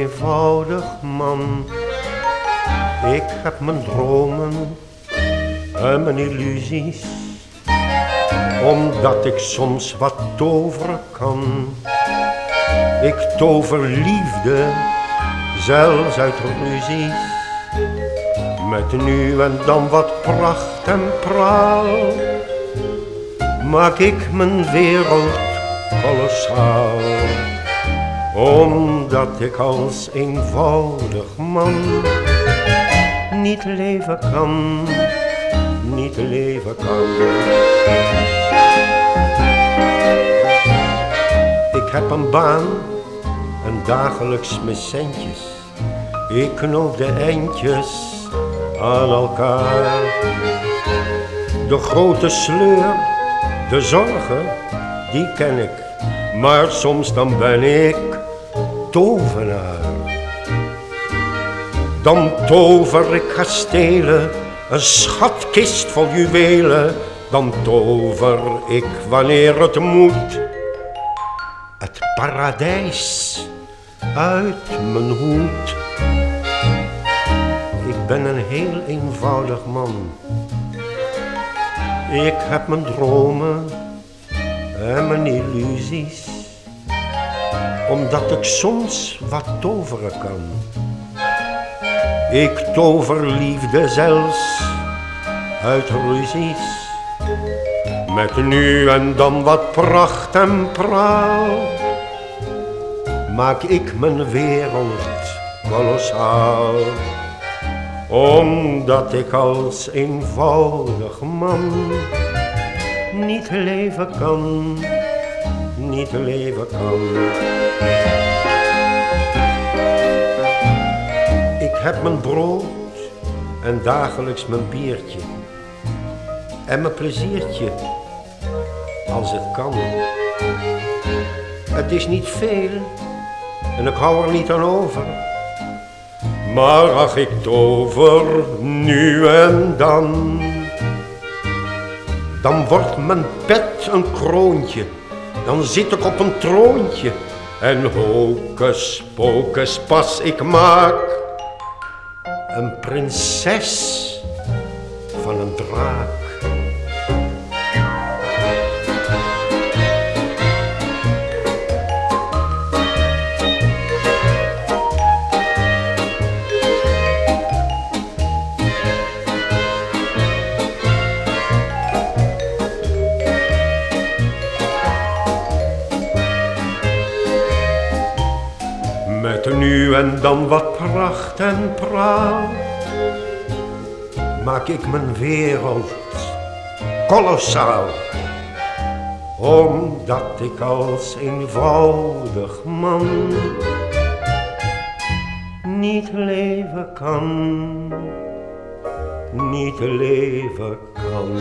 eenvoudig man. Ik heb mijn dromen en mijn illusies, omdat ik soms wat toveren kan. Ik tover liefde, zelfs uit ruzies, met nu en dan wat pracht en praal. Maak ik mijn wereld kolossaal omdat ik als eenvoudig man niet leven kan, niet leven kan. Ik heb een baan en dagelijks mijn centjes. Ik knoop de eindjes aan elkaar. De grote sleur, de zorgen, die ken ik. Maar soms dan ben ik tovenaar. Dan tover ik kastelen, een schatkist vol juwelen. Dan tover ik wanneer het moet. Het paradijs uit mijn hoed. Ik ben een heel eenvoudig man. Ik heb mijn dromen en mijn illusies omdat ik soms wat toveren kan. Ik tover liefde zelfs uit ruzies, met nu en dan wat pracht en praal. Maak ik mijn wereld kolossaal, omdat ik als eenvoudig man niet leven kan niet leven kan. Ik heb mijn brood en dagelijks mijn biertje. En mijn pleziertje, als het kan. Het is niet veel en ik hou er niet aan over. Maar ach, ik tover nu en dan. Dan wordt mijn pet een kroontje dan zit ik op een troontje en hocus pocus pas ik maak een prinses van een draak. Met nu en dan wat pracht en praal Maak ik mijn wereld kolossaal. Omdat ik als eenvoudig man Niet leven kan Niet leven kan